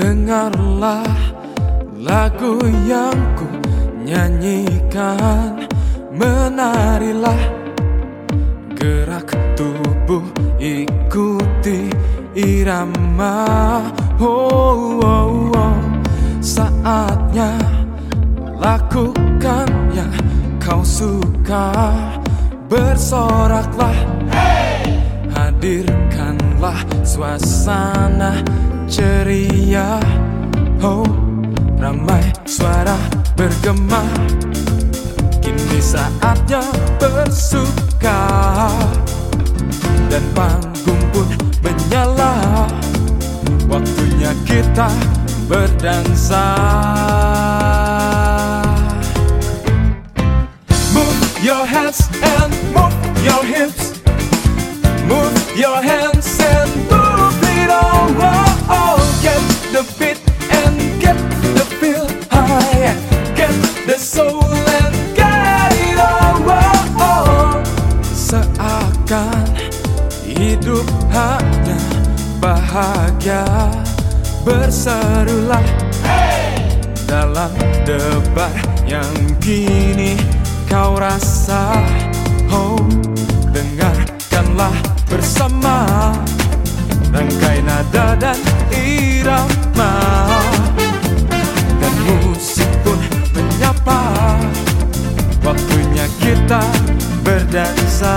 Dengarlah lagu yang ku nyanyikan. Menarilah gerak tubuh ikuti irama. Oh, oh, oh. Saatnya lakukan yang kau suka. Bersoraklah. Hadirkanlah suasana ceria. Oh, ramai suara bergema. Kini saatnya bersuka. Dan panggung pun menyala. Waktunya kita berdansa. Move your hands and move your hips. Move your hands bahagia Berserulah. Dalam debar yang kini kau rasa Oh, dengarkanlah bersama. Rangkai nada dan irama. Dan musik pun menyapa. Waktunya kita berdansa